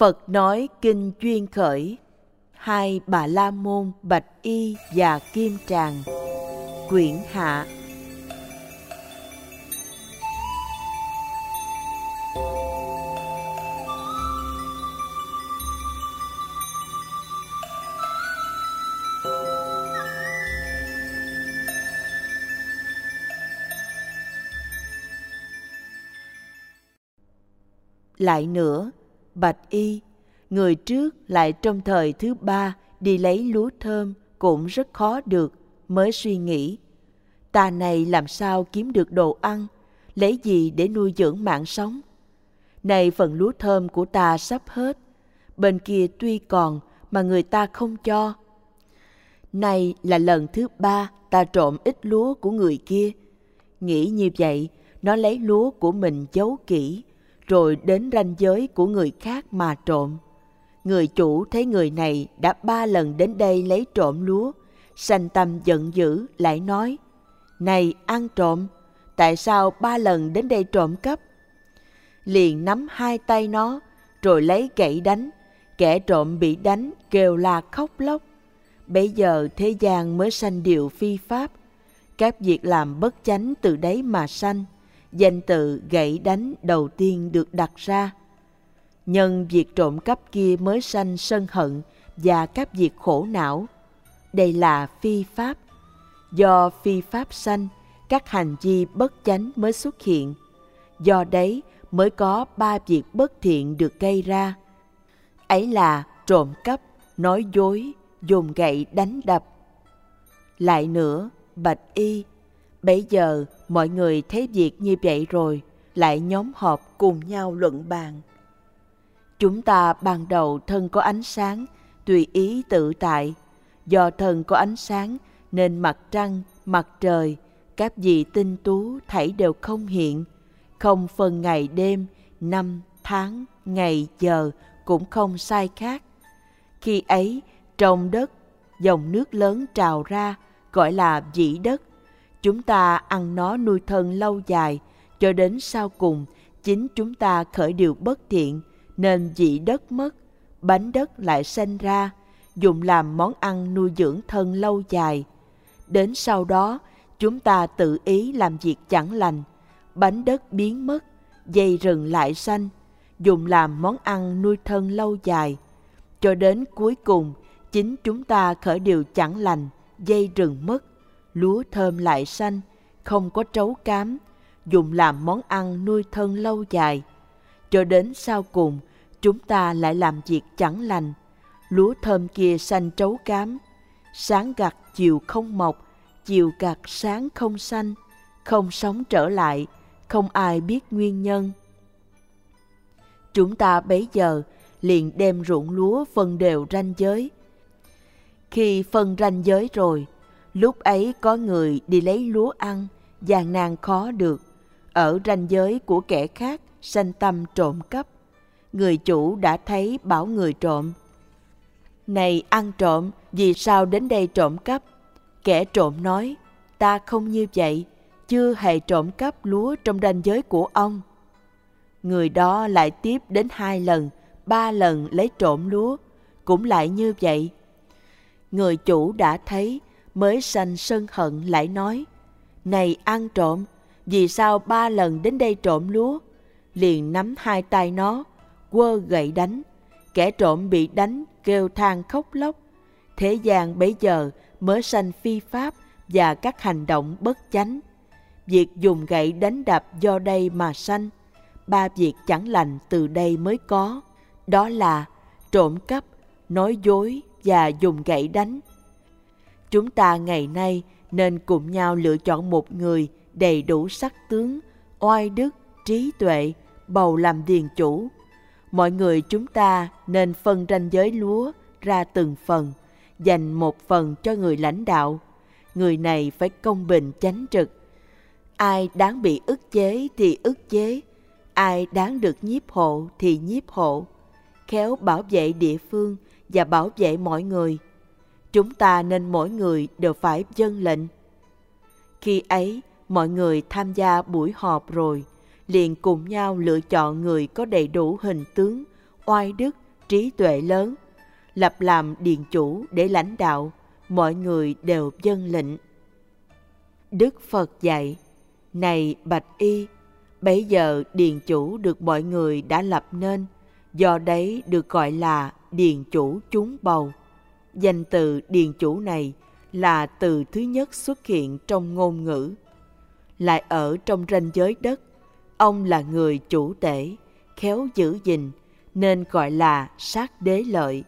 Phật nói kinh chuyên khởi, hai bà la môn bạch y và kim tràng. Quyển hạ. Lại nữa bạch y, người trước lại trong thời thứ ba đi lấy lúa thơm cũng rất khó được mới suy nghĩ. Ta này làm sao kiếm được đồ ăn, lấy gì để nuôi dưỡng mạng sống? Này phần lúa thơm của ta sắp hết, bên kia tuy còn mà người ta không cho. Này là lần thứ ba ta trộm ít lúa của người kia. Nghĩ như vậy, nó lấy lúa của mình giấu kỹ rồi đến ranh giới của người khác mà trộm. Người chủ thấy người này đã ba lần đến đây lấy trộm lúa, sanh tâm giận dữ, lại nói, này, ăn trộm, tại sao ba lần đến đây trộm cắp? Liền nắm hai tay nó, rồi lấy gậy đánh. Kẻ trộm bị đánh kêu la khóc lóc. Bây giờ thế gian mới sanh điều phi pháp. Các việc làm bất chánh từ đấy mà sanh danh tự gậy đánh đầu tiên được đặt ra. Nhân việc trộm cắp kia mới sanh sân hận và các việc khổ não. Đây là phi pháp. Do phi pháp sanh, các hành vi bất chánh mới xuất hiện. Do đấy mới có ba việc bất thiện được gây ra. Ấy là trộm cắp, nói dối, dùng gậy đánh đập. Lại nữa, bạch y bây giờ mọi người thấy việc như vậy rồi, lại nhóm họp cùng nhau luận bàn. Chúng ta ban đầu thân có ánh sáng, tùy ý tự tại. Do thân có ánh sáng, nên mặt trăng, mặt trời, các vị tinh tú thảy đều không hiện. Không phân ngày đêm, năm, tháng, ngày, giờ cũng không sai khác. Khi ấy, trong đất, dòng nước lớn trào ra, gọi là dĩ đất chúng ta ăn nó nuôi thân lâu dài, cho đến sau cùng, chính chúng ta khởi điều bất thiện, nên dị đất mất, bánh đất lại sinh ra, dùng làm món ăn nuôi dưỡng thân lâu dài. Đến sau đó, chúng ta tự ý làm việc chẳng lành, bánh đất biến mất, dây rừng lại xanh dùng làm món ăn nuôi thân lâu dài. Cho đến cuối cùng, chính chúng ta khởi điều chẳng lành, dây rừng mất lúa thơm lại xanh, không có trấu cám, dùng làm món ăn nuôi thân lâu dài. Cho đến sau cùng, chúng ta lại làm việc chẳng lành. Lúa thơm kia xanh trấu cám, sáng gặt chiều không mọc, chiều gặt sáng không xanh, không sống trở lại, không ai biết nguyên nhân. Chúng ta bấy giờ liền đem ruộng lúa phân đều ranh giới. Khi phân ranh giới rồi lúc ấy có người đi lấy lúa ăn gian nan khó được. Ở ranh giới của kẻ khác, sanh tâm trộm cắp. Người chủ đã thấy bảo người trộm, này ăn trộm, vì sao đến đây trộm cắp? Kẻ trộm nói, ta không như vậy, chưa hề trộm cắp lúa trong ranh giới của ông. Người đó lại tiếp đến hai lần, ba lần lấy trộm lúa. Cũng lại như vậy, người chủ đã thấy mới sanh sân hận lại nói, này ăn trộm, vì sao ba lần đến đây trộm lúa? Liền nắm hai tay nó, quơ gậy đánh. Kẻ trộm bị đánh, kêu than khóc lóc. Thế gian bấy giờ mới sanh phi pháp và các hành động bất chánh. Việc dùng gậy đánh đập do đây mà sanh, ba việc chẳng lành từ đây mới có. Đó là trộm cắp, nói dối và dùng gậy đánh chúng ta ngày nay nên cùng nhau lựa chọn một người đầy đủ sắc tướng, oai đức, trí tuệ, bầu làm điền chủ. Mọi người chúng ta nên phân ranh giới lúa ra từng phần, dành một phần cho người lãnh đạo. Người này phải công bình chánh trực. Ai đáng bị ức chế thì ức chế, ai đáng được nhiếp hộ thì nhiếp hộ. Khéo bảo vệ địa phương và bảo vệ mọi người chúng ta nên mỗi người đều phải dân lệnh khi ấy mọi người tham gia buổi họp rồi liền cùng nhau lựa chọn người có đầy đủ hình tướng oai đức trí tuệ lớn, lập làm điền chủ để lãnh đạo, mọi người đều dân lệnh. Đức Phật dạy, này Bạch Y, bấy giờ điền chủ được mọi người đã lập nên, do đấy được gọi là điền chủ chúng bầu. Danh từ điền chủ này là từ thứ nhất xuất hiện trong ngôn ngữ. Lại ở trong ranh giới đất, ông là người chủ tể, khéo giữ gìn, nên gọi là sát đế lợi.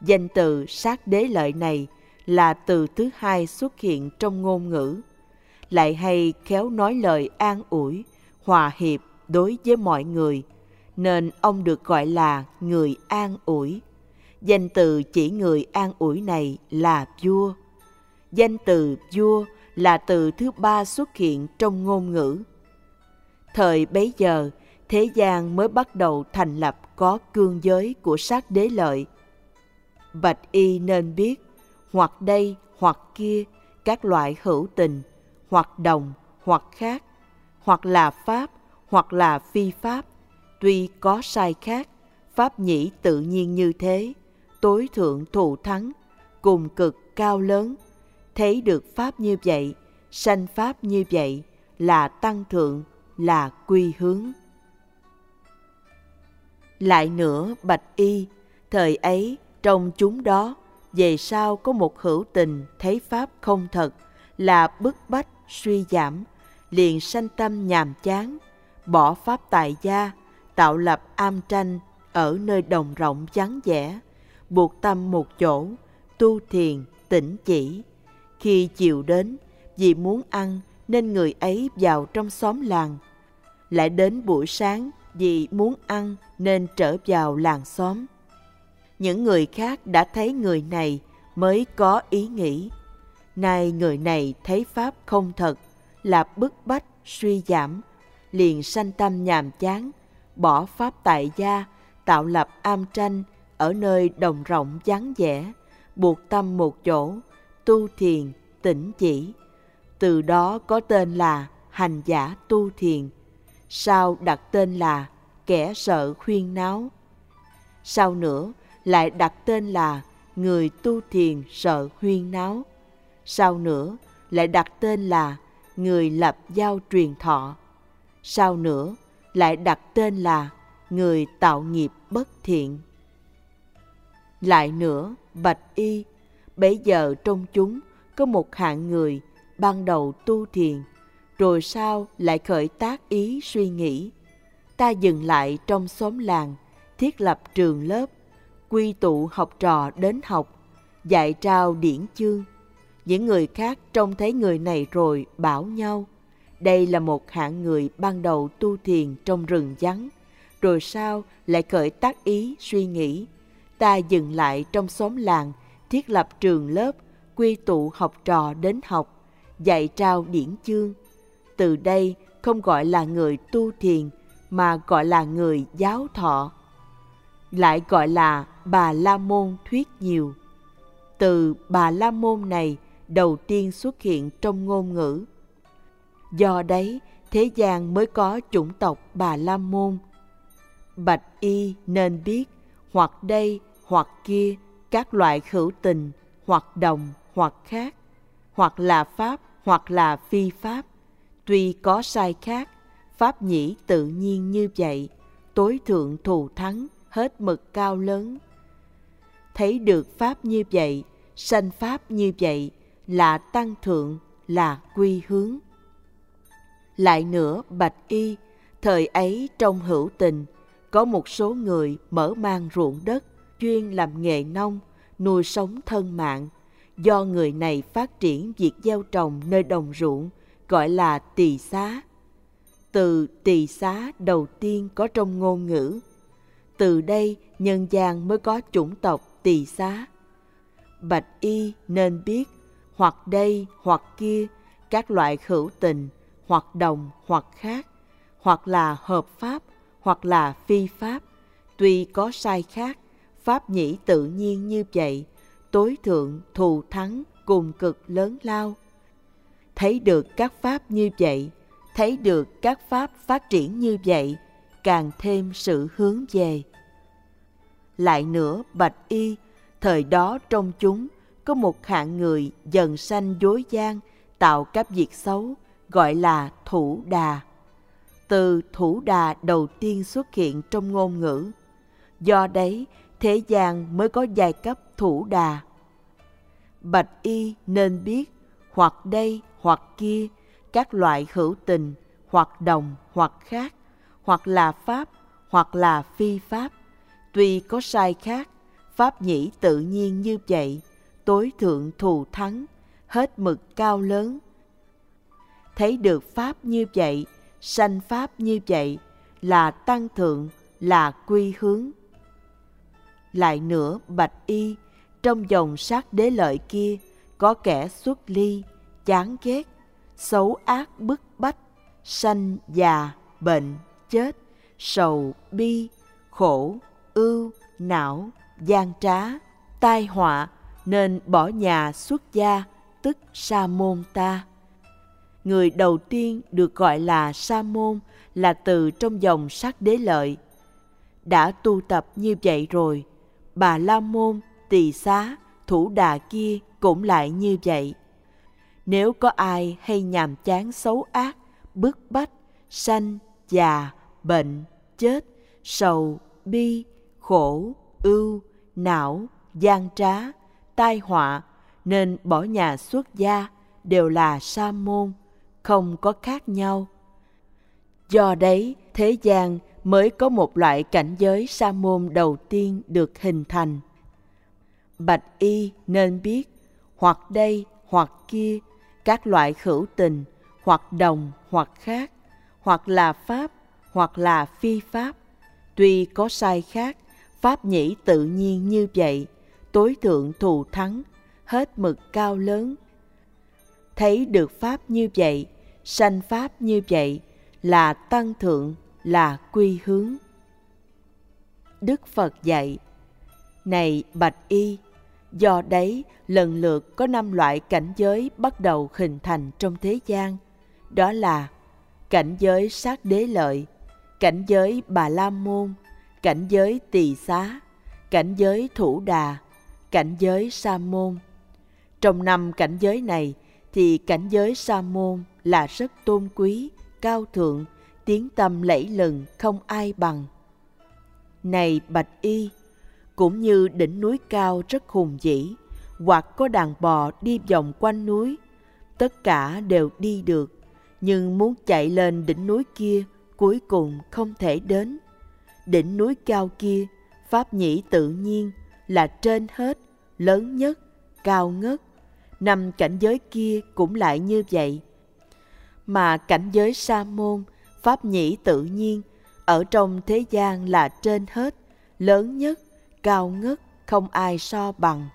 Danh từ sát đế lợi này là từ thứ hai xuất hiện trong ngôn ngữ. Lại hay khéo nói lời an ủi, hòa hiệp đối với mọi người, nên ông được gọi là người an ủi. Danh từ chỉ người an ủi này là vua. Danh từ vua là từ thứ ba xuất hiện trong ngôn ngữ. Thời bấy giờ, thế gian mới bắt đầu thành lập có cương giới của sát đế lợi. Bạch y nên biết, hoặc đây hoặc kia, các loại hữu tình, hoặc đồng, hoặc khác, hoặc là pháp, hoặc là phi pháp, tuy có sai khác, pháp nhĩ tự nhiên như thế, tối thượng thù thắng, cùng cực cao lớn, thấy được pháp như vậy, sanh pháp như vậy là tăng thượng, là quy hướng. Lại nữa bạch y, thời ấy trong chúng đó, về sau có một hữu tình thấy pháp không thật, là bức bách, suy giảm, liền sanh tâm nhàm chán, bỏ pháp tại gia, tạo lập am tranh ở nơi đồng rộng vắng vẻ, buộc tâm một chỗ, tu thiền, tĩnh chỉ. Khi chiều đến, vì muốn ăn nên người ấy vào trong xóm làng. Lại đến buổi sáng vì muốn ăn nên trở vào làng xóm. Những người khác đã thấy người này mới có ý nghĩ. Nay người này thấy Pháp không thật, là bức bách, suy giảm, liền sanh tâm nhàm chán, bỏ Pháp tại gia, tạo lập am tranh ở nơi đồng rộng vắng vẻ, buộc tâm một chỗ, tu thiền, tĩnh chỉ. Từ đó có tên là hành giả tu thiền, sau đặt tên là kẻ sợ khuyên náo. Sau nữa lại đặt tên là người tu thiền sợ huyên náo. Sau nữa lại đặt tên là người lập giao truyền thọ. Sau nữa lại đặt tên là người tạo nghiệp bất thiện. Lại nữa, bạch y, bấy giờ trong chúng có một hạng người ban đầu tu thiền, rồi sau lại khởi tác ý suy nghĩ. Ta dừng lại trong xóm làng, thiết lập trường lớp, quy tụ học trò đến học, dạy trao điển chương. Những người khác trông thấy người này rồi bảo nhau, đây là một hạng người ban đầu tu thiền trong rừng vắng, rồi sau lại khởi tác ý suy nghĩ. Ta dừng lại trong xóm làng, thiết lập trường lớp, quy tụ học trò đến học, dạy trao điển chương. Từ đây không gọi là người tu thiền, mà gọi là người giáo thọ. Lại gọi là Bà La Môn thuyết nhiều. Từ Bà La Môn này đầu tiên xuất hiện trong ngôn ngữ. Do đấy, thế gian mới có chủng tộc Bà La Môn. Bạch Y nên biết hoặc đây hoặc kia các loại hữu tình, hoặc đồng, hoặc khác, hoặc là pháp, hoặc là phi pháp. Tuy có sai khác, pháp nhĩ tự nhiên như vậy, tối thượng thù thắng, hết mực cao lớn. Thấy được pháp như vậy, sanh pháp như vậy là tăng thượng, là quy hướng. Lại nữa bạch y, thời ấy trong hữu tình, có một số người mở mang ruộng đất, chuyên làm nghề nông, nuôi sống thân mạng. Do người này phát triển việc gieo trồng nơi đồng ruộng, gọi là tỳ xá. Từ tỳ xá đầu tiên có trong ngôn ngữ. Từ đây nhân gian mới có chủng tộc tỳ xá. Bạch y nên biết hoặc đây hoặc kia các loại hữu tình, hoặc đồng hoặc khác, hoặc là hợp pháp, hoặc là phi pháp, tuy có sai khác, pháp nhĩ tự nhiên như vậy, tối thượng thù thắng cùng cực lớn lao. Thấy được các pháp như vậy, thấy được các pháp phát triển như vậy, càng thêm sự hướng về lại nữa bạch y, thời đó trong chúng có một hạng người dần sanh dối gian, tạo các việc xấu, gọi là thủ đà. Từ thủ đà đầu tiên xuất hiện trong ngôn ngữ. Do đấy, thế gian mới có giai cấp thủ đà. Bạch y nên biết, hoặc đây, hoặc kia, các loại hữu tình, hoặc đồng, hoặc khác, hoặc là pháp, hoặc là phi pháp. Tuy có sai khác, pháp nhĩ tự nhiên như vậy, tối thượng thù thắng, hết mực cao lớn. Thấy được pháp như vậy, sanh pháp như vậy, là tăng thượng, là quy hướng lại nữa bạch y, trong dòng sát đế lợi kia có kẻ xuất ly, chán ghét, xấu ác bức bách, sanh già, bệnh, chết, sầu, bi, khổ, ưu, não, gian trá, tai họa, nên bỏ nhà xuất gia, tức sa môn ta. Người đầu tiên được gọi là sa môn là từ trong dòng sắc đế lợi. Đã tu tập như vậy rồi bà la môn, tỳ xá, thủ đà kia cũng lại như vậy. Nếu có ai hay nhàm chán xấu ác, bức bách, sanh, già, bệnh, chết, sầu, bi, khổ, ưu, não, gian trá, tai họa, nên bỏ nhà xuất gia đều là sa môn, không có khác nhau. Do đấy, thế gian mới có một loại cảnh giới sa môn đầu tiên được hình thành. Bạch y nên biết, hoặc đây, hoặc kia, các loại khẩu tình, hoặc đồng, hoặc khác, hoặc là pháp, hoặc là phi pháp. Tuy có sai khác, pháp nhĩ tự nhiên như vậy, tối thượng thù thắng, hết mực cao lớn. Thấy được pháp như vậy, sanh pháp như vậy là tăng thượng là quy hướng. Đức phật dạy, này bạch y, do đấy lần lượt có năm loại cảnh giới bắt đầu hình thành trong thế gian, đó là cảnh giới sát đế lợi, cảnh giới bà la môn, cảnh giới tỳ xá, cảnh giới thủ đà, cảnh giới sa môn. Trong năm cảnh giới này thì cảnh giới sa môn là rất tôn quý, cao thượng tiếng tâm lẫy lừng không ai bằng. Này bạch y, cũng như đỉnh núi cao rất hùng vĩ hoặc có đàn bò đi vòng quanh núi, tất cả đều đi được, nhưng muốn chạy lên đỉnh núi kia cuối cùng không thể đến. Đỉnh núi cao kia, pháp nhĩ tự nhiên là trên hết, lớn nhất, cao ngất. Năm cảnh giới kia cũng lại như vậy. Mà cảnh giới sa môn pháp nhĩ tự nhiên, ở trong thế gian là trên hết, lớn nhất, cao ngất, không ai so bằng.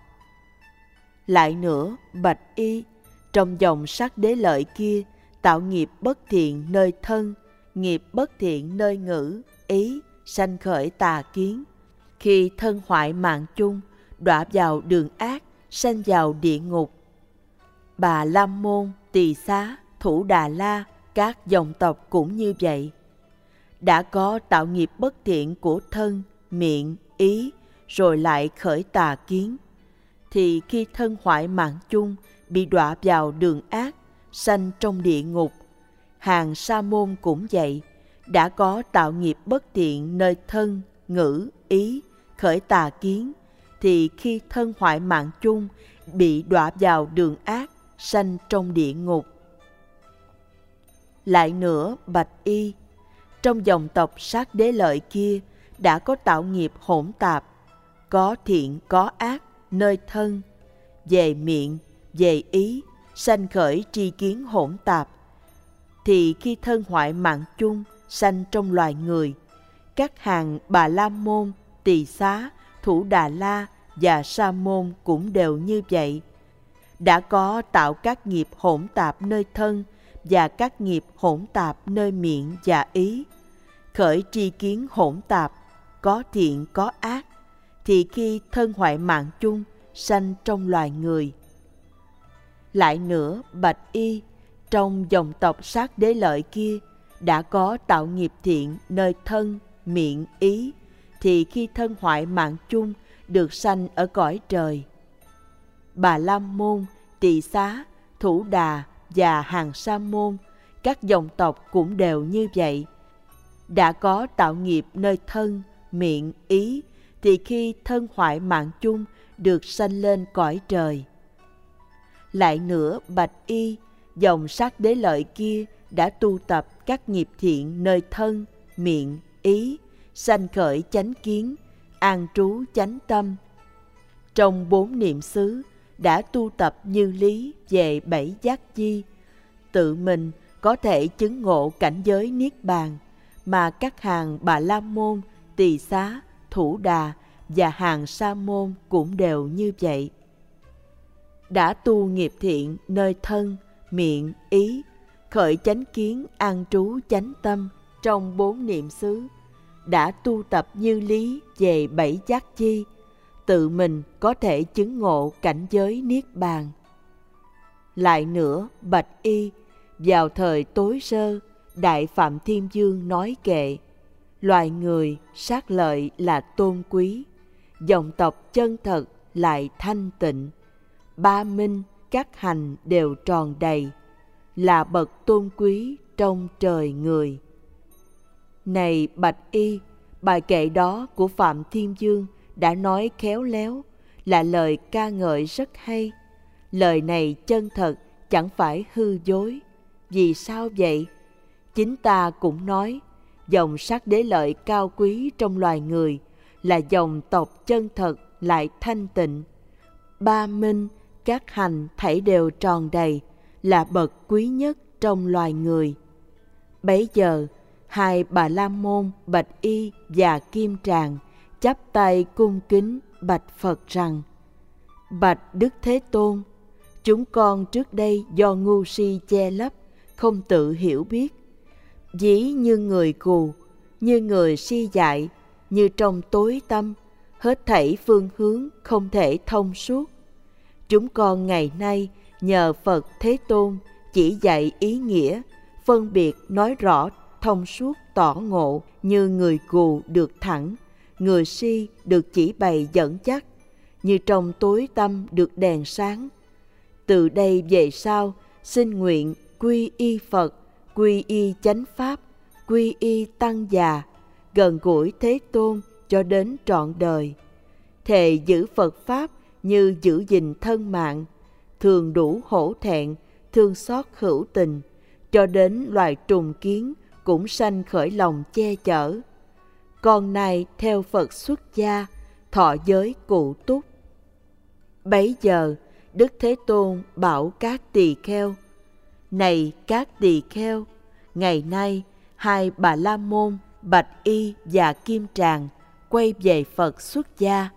Lại nữa, bạch y, trong dòng sắc đế lợi kia, tạo nghiệp bất thiện nơi thân, nghiệp bất thiện nơi ngữ, ý, sanh khởi tà kiến. Khi thân hoại mạng chung, đọa vào đường ác, sanh vào địa ngục. Bà lam môn, tỳ xá, thủ đà la các dòng tộc cũng như vậy. Đã có tạo nghiệp bất thiện của thân, miệng, ý, rồi lại khởi tà kiến. Thì khi thân hoại mạng chung, bị đọa vào đường ác, sanh trong địa ngục. Hàng sa môn cũng vậy, đã có tạo nghiệp bất thiện nơi thân, ngữ, ý, khởi tà kiến. Thì khi thân hoại mạng chung, bị đọa vào đường ác, sanh trong địa ngục lại nữa bạch y. Trong dòng tộc sát đế lợi kia đã có tạo nghiệp hỗn tạp, có thiện, có ác, nơi thân, về miệng, về ý, sanh khởi tri kiến hỗn tạp. Thì khi thân hoại mạng chung sanh trong loài người, các hàng bà la môn, tỳ xá, thủ đà la và sa môn cũng đều như vậy. Đã có tạo các nghiệp hỗn tạp nơi thân và các nghiệp hỗn tạp nơi miệng và ý khởi tri kiến hỗn tạp có thiện có ác thì khi thân hoại mạng chung sanh trong loài người lại nữa bạch y trong dòng tộc sát đế lợi kia đã có tạo nghiệp thiện nơi thân miệng ý thì khi thân hoại mạng chung được sanh ở cõi trời. Bà Lam Môn, Tỳ Xá, Thủ Đà và Hàng Sa Môn, các dòng tộc cũng đều như vậy. Đã có tạo nghiệp nơi thân, miệng, ý, thì khi thân hoại mạng chung được sanh lên cõi trời. Lại nữa, Bạch Y, dòng sát đế lợi kia đã tu tập các nghiệp thiện nơi thân, miệng, ý, sanh khởi chánh kiến, an trú chánh tâm. Trong bốn niệm xứ đã tu tập như lý về bảy giác chi, tự mình có thể chứng ngộ cảnh giới niết bàn mà các hàng bà la môn, tỳ xá, thủ đà và hàng sa môn cũng đều như vậy. Đã tu nghiệp thiện nơi thân, miệng, ý, khởi chánh kiến an trú chánh tâm trong bốn niệm xứ, đã tu tập như lý về bảy giác chi, tự mình có thể chứng ngộ cảnh giới niết bàn. Lại nữa, Bạch Y, vào thời tối sơ, Đại Phạm Thiên Dương nói kệ, loài người sát lợi là tôn quý, dòng tộc chân thật lại thanh tịnh, ba minh các hành đều tròn đầy, là bậc tôn quý trong trời người. Này Bạch Y, bài kệ đó của Phạm Thiên Dương đã nói khéo léo, là lời ca ngợi rất hay. Lời này chân thật, chẳng phải hư dối. Vì sao vậy? Chính ta cũng nói, dòng sắc đế lợi cao quý trong loài người là dòng tộc chân thật lại thanh tịnh. Ba minh, các hành thảy đều tròn đầy, là bậc quý nhất trong loài người. Bấy giờ, hai bà la môn bạch y và kim tràng chắp tay cung kính bạch phật rằng bạch đức thế tôn chúng con trước đây do ngu si che lấp không tự hiểu biết. Dĩ như người cù như người si dại như trong tối tâm hết thảy phương hướng không thể thông suốt. Chúng con ngày nay nhờ phật thế tôn chỉ dạy ý nghĩa phân biệt nói rõ thông suốt tỏ ngộ như người cù được thẳng, người si được chỉ bày dẫn chắc, như trong tối tâm được đèn sáng. Từ đây về sau, xin nguyện quy y Phật, quy y chánh Pháp, quy y Tăng già, gần gũi Thế Tôn cho đến trọn đời. Thề giữ Phật Pháp như giữ gìn thân mạng, thường đủ hổ thẹn, thương xót hữu tình, cho đến loài trùng kiến, cũng sanh khởi lòng che chở. Con này theo Phật xuất gia, thọ giới cụ túc. Bấy giờ, Đức Thế Tôn bảo các tỳ kheo, Này các tỳ kheo, ngày nay hai bà la môn, bạch y và kim tràng quay về Phật xuất gia.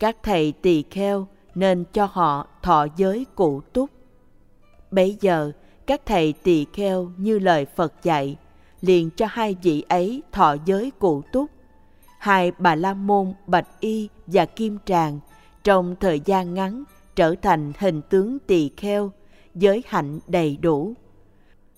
Các thầy tỳ kheo nên cho họ thọ giới cụ túc. Bấy giờ, các thầy tỳ kheo như lời Phật dạy, liền cho hai vị ấy thọ giới cụ túc. Hai bà la môn bạch y và kim tràng trong thời gian ngắn trở thành hình tướng tỳ kheo, giới hạnh đầy đủ.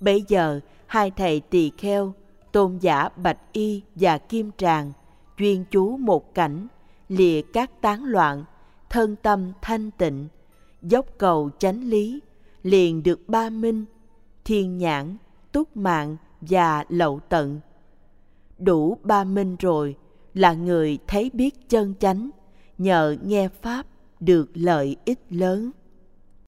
Bây giờ, hai thầy tỳ kheo, tôn giả bạch y và kim tràng, chuyên chú một cảnh, lìa các tán loạn, thân tâm thanh tịnh, dốc cầu chánh lý, liền được ba minh, thiên nhãn, túc mạng, và lậu tận. Đủ ba minh rồi là người thấy biết chân chánh, nhờ nghe Pháp được lợi ích lớn.